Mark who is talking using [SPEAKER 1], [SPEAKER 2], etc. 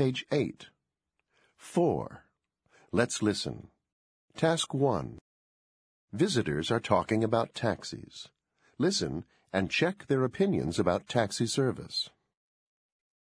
[SPEAKER 1] Page 8. 4. Let's listen. Task 1. Visitors are talking about taxis. Listen and check their opinions about taxi service.